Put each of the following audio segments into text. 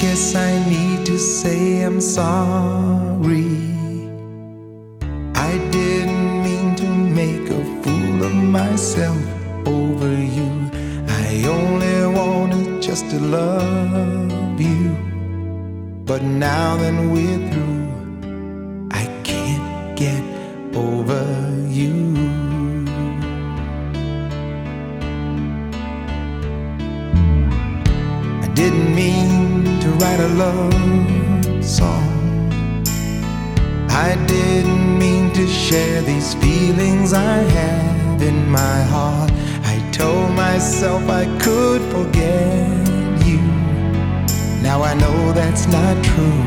guess I need to say I'm sorry. I didn't mean to make a fool of myself over you. I only wanted just to love you. But now that we're through, I can't get over you. I didn't mean to write a love song. I didn't mean to share these feelings I have in my heart. I told myself I could forget you. Now I know that's not true.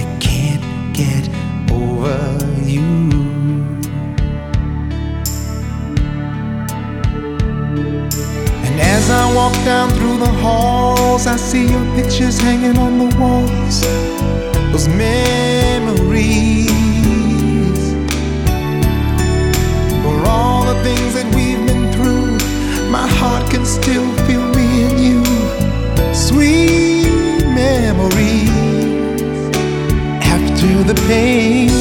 I can't get over you. And as I walk down through the halls, I see your pictures hanging on the walls. Those memories. For all the things that we've been through, my heart can still feel me and you. Sweet memories. After the pain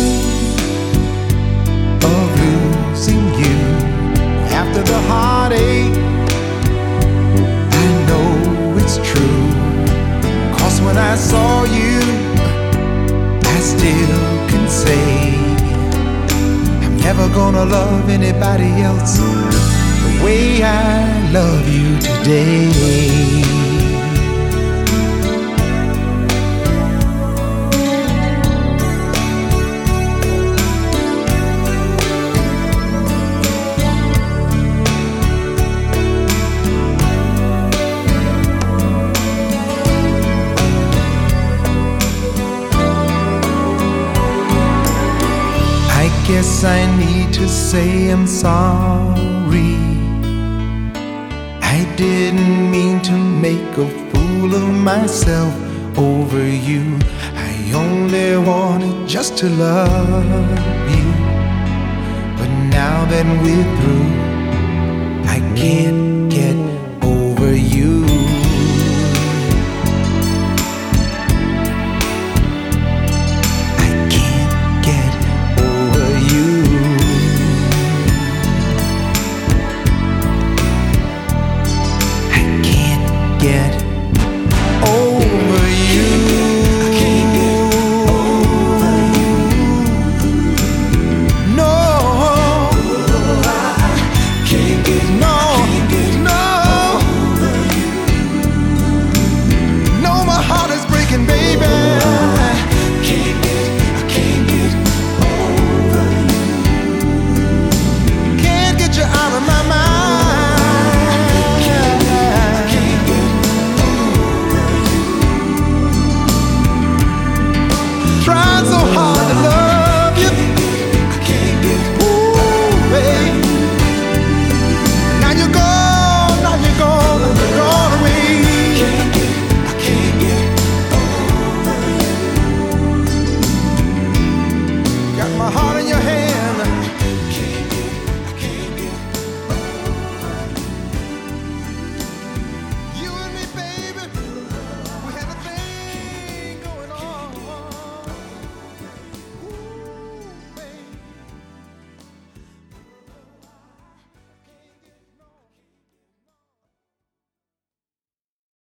can say, I'm never gonna love anybody else the way I love you today. Guess I need to say I'm sorry. I didn't mean to make a fool of myself over you. I only wanted just to love you. But now that we're through,